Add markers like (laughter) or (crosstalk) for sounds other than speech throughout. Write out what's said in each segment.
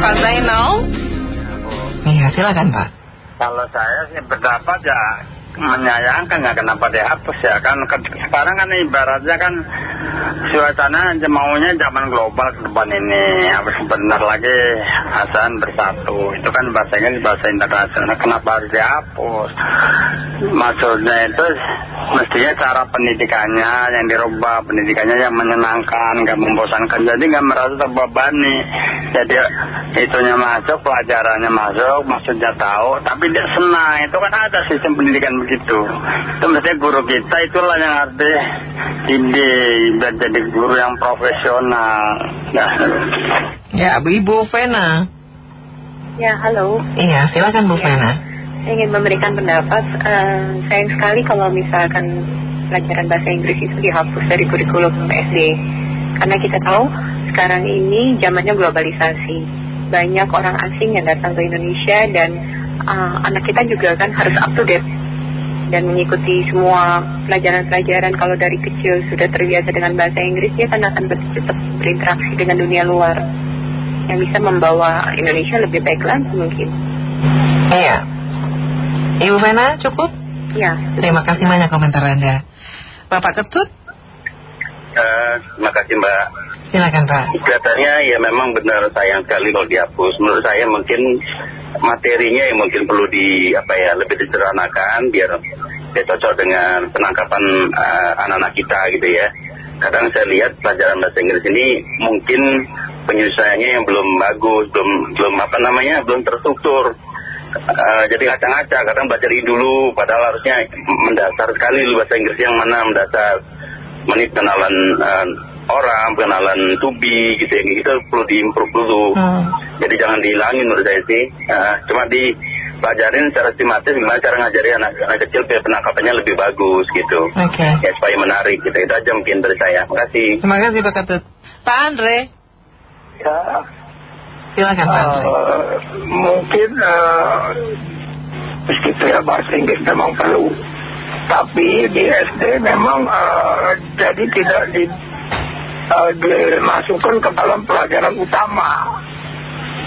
Pak Zainal? Iya, silakan Pak. Kalau saya sih berdapat ya menyayangkan ya kenapa dihapus ya kan. Sekarang kan ibaratnya kan suasana maunya zaman global ke depan ini. Harus benar lagi ASEAN bersatu. Itu kan bahasanya bahasa internasional kenapa harus dihapus maksudnya itu mestinya cara pendidikannya yang dirubah pendidikannya yang menyenangkan gak membosankan. Jadi gak merasa terbebani. Jadi itunya masuk pelajarannya masuk maksudnya tahu. Tapi dia senang. Itu kan ada sistem pendidikan begitu. Itu mestinya guru kita itulah yang harus dididik biar jadi guru yang profesional. Nah. ya Bu Ibu Vena. Ya halo. Iya silakan Bu ya. Vena. Saya ingin memberikan pendapat uh, sayang sekali kalau misalkan pelajaran bahasa Inggris itu dihapus dari kurikulum SD. Karena kita tahu sekarang ini zamannya globalisasi. Banyak orang asing yang datang ke Indonesia dan uh, anak kita juga kan harus up to date dan mengikuti semua pelajaran-pelajaran kalau dari kecil sudah terbiasa dengan bahasa Inggris dia kan akan tetap berinteraksi dengan dunia luar yang bisa membawa Indonesia lebih baik lagi mungkin. Iya. Ibu Vena cukup? ya terima kasih banyak komentar Anda. Bapak Ketut? Uh, terima kasih Mbak. Silakan Pak. Kelihatannya ya memang benar sayang sekali kalau dihapus. Menurut saya mungkin materinya yang mungkin perlu di apa ya lebih disederhanakan biar dia cocok dengan penangkapan anak-anak kita gitu ya. Kadang saya lihat pelajaran bahasa Inggris ini mungkin penyelesaiannya yang belum bagus belum belum apa namanya belum terstruktur. Uh, jadi ngacak-ngacak kadang baca dulu padahal harusnya mendasar sekali bahasa Inggris yang mana mendasar menit kenalan uh, orang, pengenalan tubi gitu ya, itu perlu diimprove dulu. Hmm. Jadi jangan dihilangin menurut saya sih. Uh, cuma dipelajarin secara sistematis gimana cara ngajari anak, anak kecil biar penangkapannya lebih bagus gitu. Oke. Ya supaya menarik gitu. Itu aja mungkin dari saya. Terima kasih. Terima kasih Pak Ketut. Pak Andre. Ya. Silakan Pak Andre. Uh, mungkin uh, meskipun ya bahasa Inggris memang perlu. Tapi di SD memang uh, jadi tidak di dimasukkan ke dalam pelajaran utama.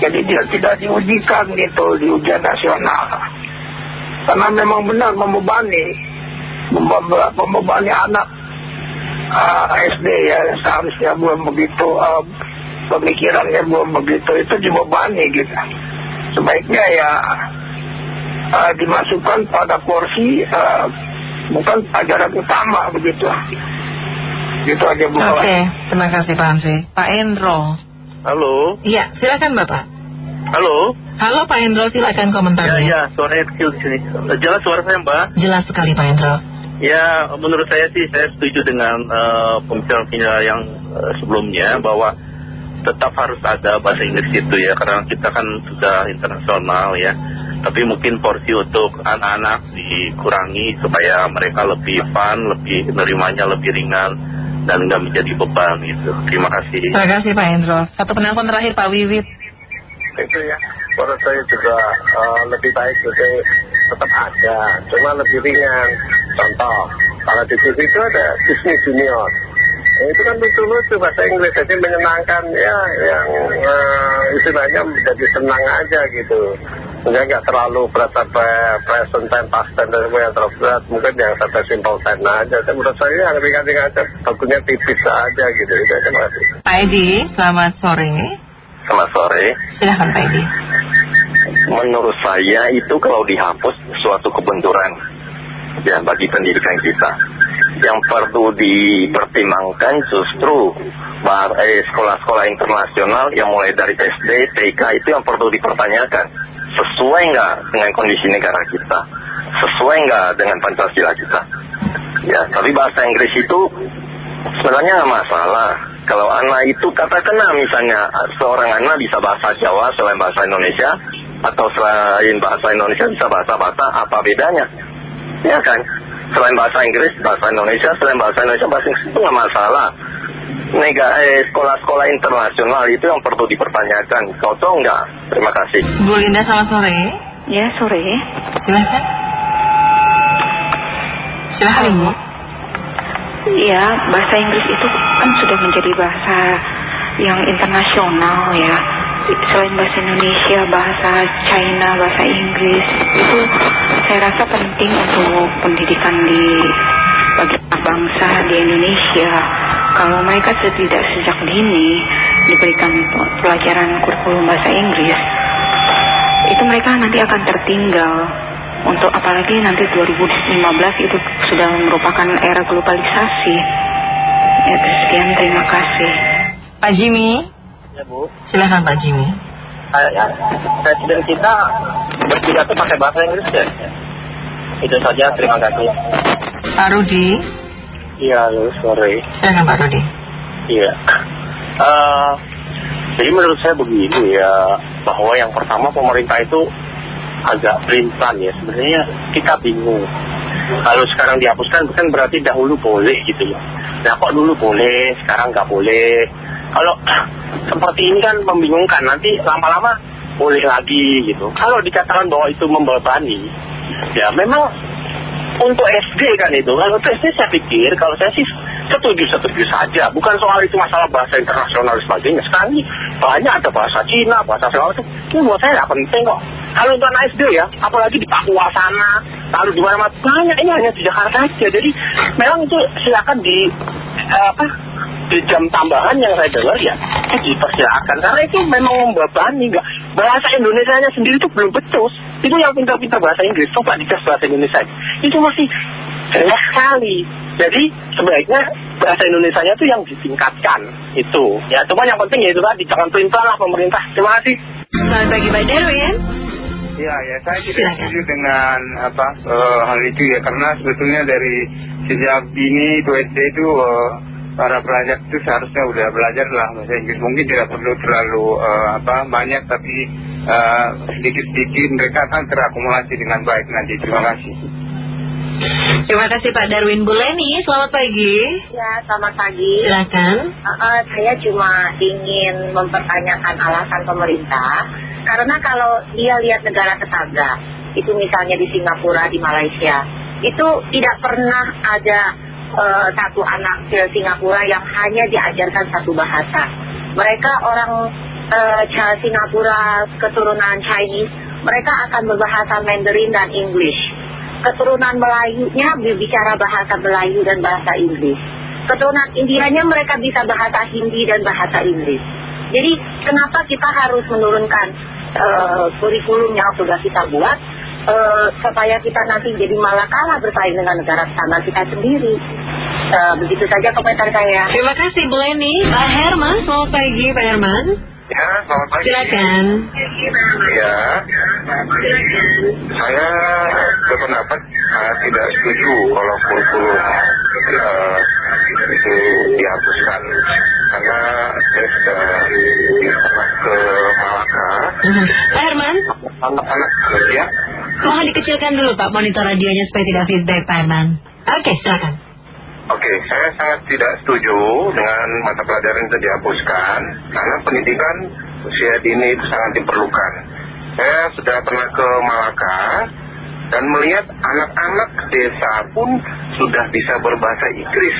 Jadi dia tidak diujikan gitu di ujian nasional. Karena memang benar membebani, membebani anak uh, SD ya seharusnya belum begitu uh, pemikirannya belum begitu itu dibebani gitu. Sebaiknya ya dimasukkan pada porsi bukan pelajaran utama begitu. Gitu aja Bu. Oke, okay. terima kasih Pak Andre. Pak Endro. Halo. Iya, silakan Bapak. Halo. Halo Pak Endro, silakan komentarnya. Ya, ya, suaranya kecil di sini. Jelas suara saya Mbak? Jelas sekali Pak Endro. Ya, menurut saya sih saya setuju dengan uh, pembicaraan yang uh, sebelumnya bahwa tetap harus ada bahasa Inggris itu ya karena kita kan sudah internasional ya. Tapi mungkin porsi untuk anak-anak dikurangi supaya mereka lebih fun, lebih nerimanya lebih ringan dan nggak menjadi beban gitu. Terima kasih. Terima kasih Pak Hendro. Satu penelpon terakhir Pak Wiwit. Itu ya, menurut saya juga uh, lebih baik itu tetap ada, cuma lebih ringan. Contoh, kalau di TV itu ada Disney Junior. Nah, itu kan lucu-lucu bahasa Inggris, jadi menyenangkan ya, yang uh, istilahnya menjadi senang aja gitu. Mungkin nggak terlalu berat sampai present time, past time, dan semua yang terlalu berat. Mungkin yang sampai simple time aja. Dan menurut saya yang ringan-ringan aja, bagunya tipis aja gitu. Pak Edi, selamat sore. Selamat sore. Silahkan Pak Edi. Menurut saya itu kalau dihapus suatu kebenturan ya bagi pendidikan kita. Yang perlu dipertimbangkan justru sekolah-sekolah internasional yang mulai dari SD, TK itu yang perlu dipertanyakan sesuai nggak dengan kondisi negara kita, sesuai nggak dengan Pancasila kita. Ya, tapi bahasa Inggris itu sebenarnya nggak masalah. Kalau anak itu katakanlah misalnya seorang anak bisa bahasa Jawa selain bahasa Indonesia, atau selain bahasa Indonesia bisa bahasa bahasa apa bedanya? Ya kan? Selain bahasa Inggris, bahasa Indonesia, selain bahasa Indonesia, bahasa Inggris itu nggak masalah. Negara eh, sekolah-sekolah internasional itu yang perlu dipertanyakan. Cocok nggak? Terima kasih. Bu Linda selamat sore. Ya sore. Silahkan. Silahkan Ibu. Iya, bahasa Inggris itu kan sudah menjadi bahasa yang internasional ya. selain bahasa Indonesia, bahasa China, bahasa Inggris itu saya rasa penting untuk pendidikan di bagi bangsa di Indonesia. Kalau mereka tidak sejak dini diberikan pelajaran kurikulum bahasa Inggris, itu mereka nanti akan tertinggal untuk apalagi nanti 2015 itu sudah merupakan era globalisasi. Ya, sekian terima kasih. Pak Jimmy, Ya Bu, silakan Pak Jimmy. ya, presiden kita berpidato pakai bahasa Inggris ya. Itu saja, terima kasih. Pak Rudi, Iya, halo, sore. silakan Pak Rudi. Iya. Eh, jadi menurut saya begini ya, bahwa yang pertama pemerintah itu agak pelintan ya. Sebenarnya kita bingung. Kalau sekarang dihapuskan bukan berarti dahulu boleh gitu ya. Nah kok dulu boleh, sekarang nggak boleh. Kalau (clears throat) seperti ini kan membingungkan, nanti lama-lama boleh lagi gitu. Kalau dikatakan bahwa itu membebani, ya memang untuk SD kan itu. Kalau untuk SD saya pikir, kalau saya sih setuju-setuju saja. Bukan soal itu masalah bahasa internasional dan sebagainya. Sekarang banyak ada bahasa Cina, bahasa segala macam. Ini buat saya nggak penting kok. Kalau untuk anak SD ya, apalagi di Papua sana, lalu di mana-mana banyak ini hanya di Jakarta saja. Jadi memang itu silakan di eh, apa di jam tambahan yang saya dengar ya dipersilakan. Karena itu memang membebani nggak. Bahasa Indonesia-nya sendiri itu belum betul. Itu yang pintar-pintar bahasa Inggris. Coba dites bahasa Indonesia. Itu masih jelek sekali. Jadi sebaiknya bahasa Indonesia-nya itu yang ditingkatkan. Itu. Ya cuma yang penting ya itu tadi. Jangan perintah lah pemerintah. Terima kasih. Selamat pagi Pak Darwin. Ya, ya, saya tidak setuju dengan apa eh, hal itu ya, karena sebetulnya dari sejak dini itu SD itu eh, para pelajar itu seharusnya udah belajar lah bahasa Inggris. Mungkin tidak perlu terlalu eh, apa banyak, tapi eh, sedikit-sedikit mereka akan terakumulasi dengan baik nanti. Terima kasih. Terima kasih Pak Darwin Buleni. Selamat pagi. Ya, selamat pagi. Silakan. Uh, uh, saya cuma ingin mempertanyakan alasan pemerintah. Karena kalau dia lihat negara tetangga, itu misalnya di Singapura, di Malaysia, itu tidak pernah ada uh, satu anak ke Singapura yang hanya diajarkan satu bahasa. Mereka orang uh, Singapura keturunan Chinese, mereka akan berbahasa Mandarin dan English. Keturunan Melayunya berbicara bahasa Melayu dan bahasa Inggris. Keturunan Indianya mereka bisa bahasa Hindi dan bahasa Inggris. Jadi kenapa kita harus menurunkan eh, kurikulum yang sudah kita buat eh, supaya kita nanti jadi malah kalah bersaing dengan negara tetangga kita sendiri. Eh, begitu saja komentar saya. Terima kasih Buleni. Pak Herman, selamat pagi Pak Herman. Ya, selamat pagi. Silakan. Ya, saya berpendapat uh, tidak setuju kalau kurikulum uh, itu dihapuskan karena saya sudah pernah ke Malaka. Pak Herman, anak-anak ya mohon dikecilkan dulu Pak monitor radionya supaya tidak feedback Pak Herman. Oke, silakan. Oke, saya sangat tidak setuju dengan mata pelajaran itu dihapuskan karena pendidikan usia dini itu sangat diperlukan. Saya sudah pernah ke Malaka dan melihat anak-anak desa pun sudah bisa berbahasa Inggris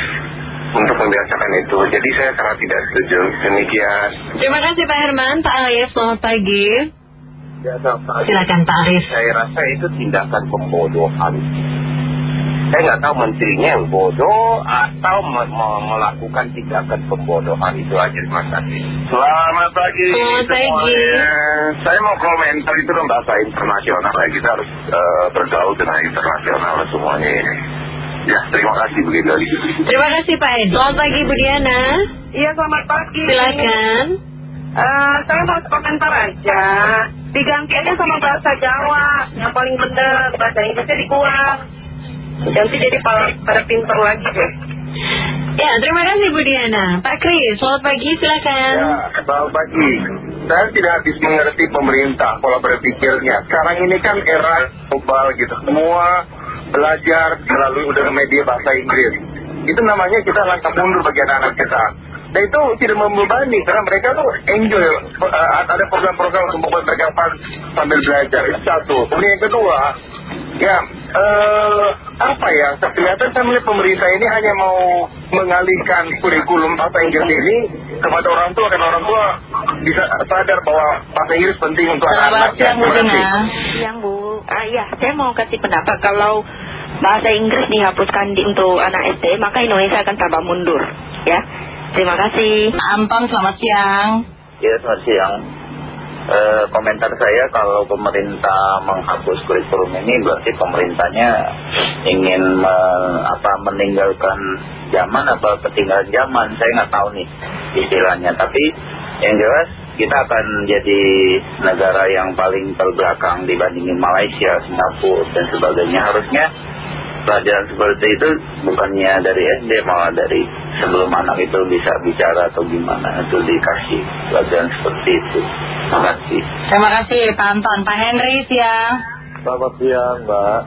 untuk membiasakan itu. Jadi saya sangat tidak setuju. Demikian. Terima kasih Pak Herman. Pak Arif, selamat pagi. Ya, Pak. Silakan Pak Arif. Saya rasa itu tindakan pembodohan. Saya nggak tahu menterinya yang bodoh atau me- me- melakukan tindakan pembodohan itu aja terima kasih. Selamat pagi. Selamat pagi. Saya mau komentar itu kan bahasa internasional ya. Kita harus eh, bergaul dengan internasional semuanya ini. Ya, terima kasih begitu. Terima kasih Pak Edi. Selamat pagi Bu Diana. Iya selamat pagi. Silakan. Eh, saya mau komentar aja. Diganti aja sama bahasa Jawa. Yang paling bener bahasa Inggrisnya dikuang. Ganti jadi pada, pada pinter lagi deh. Ya, terima kasih Bu Diana. Pak Kris, selamat pagi. Silakan. Ya, selamat pagi. Saya tidak habis mengerti pemerintah pola berpikirnya. Sekarang ini kan era global gitu. Semua belajar melalui udah media bahasa Inggris. Itu namanya kita langkah mundur bagi anak-anak kita. Dan itu tidak membebani karena mereka tuh enjoy. Eh, ada program-program untuk membuat mereka fun sambil belajar. Itu satu. Kemudian yang kedua, ya eh apa ya? Kelihatan saya melihat pemerintah ini hanya mau mengalihkan kurikulum bahasa Inggris ini kepada orang tua karena orang tua bisa sadar bahwa bahasa Inggris penting untuk Selamat anak-anak. siang Bu. Dina. Siang Bu, ah, ya saya mau kasih pendapat kalau bahasa Inggris dihapuskan di, untuk anak SD maka Indonesia akan tambah mundur ya. Terima kasih. Anton selamat siang. Ya, selamat siang. Eh, komentar saya kalau pemerintah menghapus kurikulum ini berarti pemerintahnya ingin me- apa, meninggalkan zaman apa ketinggalan zaman. Saya nggak tahu nih istilahnya. Tapi yang jelas kita akan jadi negara yang paling terbelakang dibandingin Malaysia, Singapura dan sebagainya. Harusnya pelajaran seperti itu bukannya dari SD malah dari sebelum anak itu bisa bicara atau gimana itu dikasih pelajaran seperti itu terima kasih Terima kasih Pak Anton. Pak Henry siang. Selamat siang Mbak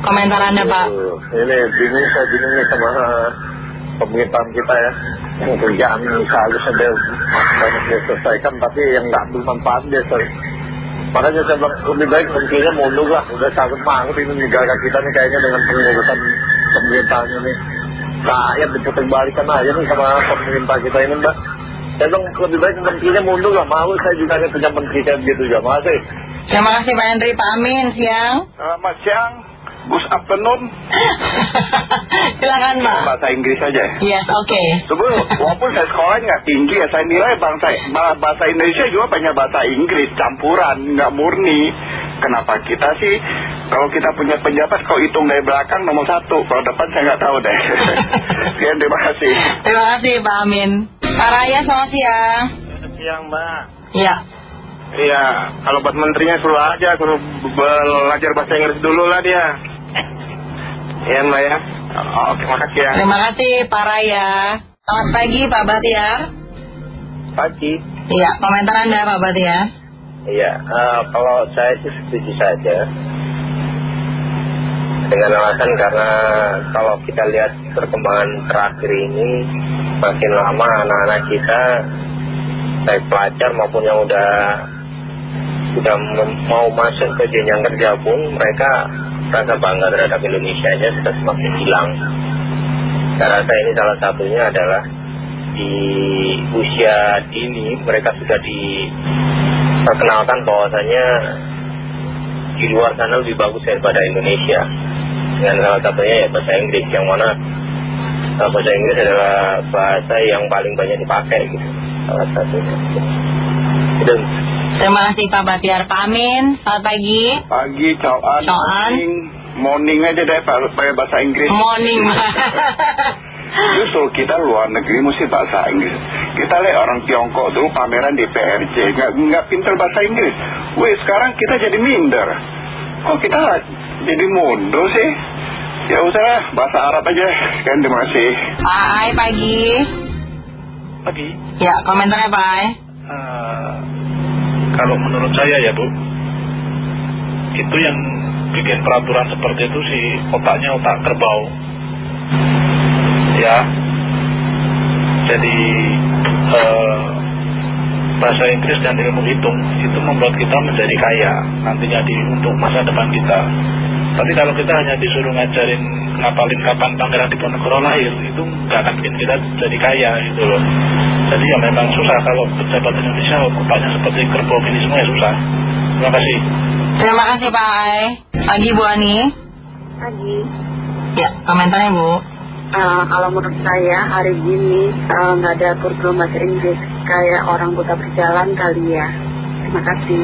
Komentar Anda Pak. Ini bingung saya bingung sama pemerintahan kita ya. Yang Kerjaan seharusnya dia banyak dia selesaikan Tapi yang nggak bermanfaat dia sel- Makanya saya bilang lebih baik menterinya mundur lah. Udah sakit banget ini negara kita nih kayaknya dengan pengurusan pemerintahannya nih Rakyat diputar balikan aja nih sama pemerintah kita ini mbak. Saya bilang lebih baik menterinya mundur lah. Mau saya juga ada punya menteri kayak gitu juga. Makasih. Terima kasih Pak Henry. Pak Amin siang. Selamat siang, Gus Afternoon. (laughs) Silakan Pak. Bahasa Inggris saja. Yes, oke. Sebelum, walaupun saya sekolahnya nggak tinggi ya, saya nilai bangsa, bah- bahasa Indonesia juga banyak bahasa Inggris, campuran, nggak murni. Kenapa kita sih, kalau kita punya penjabat, kalau hitung dari belakang nomor satu, kalau depan saya nggak tahu deh. (laughs) Sekian, terima kasih. Terima kasih Pak Amin. Pak Raya selamat siang. Siang, Mbak. Iya. Iya, kalau buat menterinya suruh aja, suruh belajar bahasa Inggris dulu lah dia. Iya, Mbak ya. Oh, terima kasih ya. Terima kasih Pak Raya. Selamat pagi Pak Batiar. Pagi Iya, komentar Anda Pak Batiar. Iya, eh, kalau saya sih setuju saja dengan alasan karena kalau kita lihat perkembangan terakhir ini makin lama anak-anak kita baik pelajar maupun yang udah sudah mem- mau masuk ke jenjang kerja pun mereka rasa bangga terhadap Indonesia nya sudah semakin hilang. Saya rasa ini salah satunya adalah di usia dini mereka sudah diperkenalkan bahwasanya di luar sana lebih bagus daripada Indonesia. Dengan salah satunya ya bahasa Inggris yang mana uh, bahasa Inggris adalah bahasa yang paling banyak dipakai gitu. Salah satunya Terima kasih Pak Batiar. Pak Amin, selamat pagi. Pagi, cowok. Cowok. Morning, morning aja deh pakai bahasa Inggris. Morning. (laughs) Justru kita luar negeri mesti bahasa Inggris. Kita lihat orang Tiongkok dulu pameran di PRJ, nggak nggak pinter bahasa Inggris. Wih sekarang kita jadi minder. Kok kita jadi mundur sih? Ya usah bahasa Arab aja. Kan terima kasih. Pak Ai pagi. Pagi, Ya, komentarnya Pak Eh, kalau menurut saya ya Bu, itu yang bikin peraturan seperti itu sih otaknya otak kerbau. Ya, jadi eh, bahasa Inggris dan ilmu hitung itu membuat kita menjadi kaya nantinya di untuk masa depan kita. Tapi kalau kita hanya disuruh ngajarin ngapalin kapan Pangeran Diponegoro lahir, itu nggak akan bikin kita jadi kaya gitu loh. Jadi ya memang susah kalau pejabat Indonesia otaknya seperti kerbau gini semua ya susah. Terima kasih. Terima kasih Pak Ai. Pagi Bu Ani. Pagi. Ya, komentarnya Bu. Eh, kalau menurut saya hari ini eh, nggak ada kurikulum bahasa Inggris kayak orang buta berjalan kali ya. Terima kasih.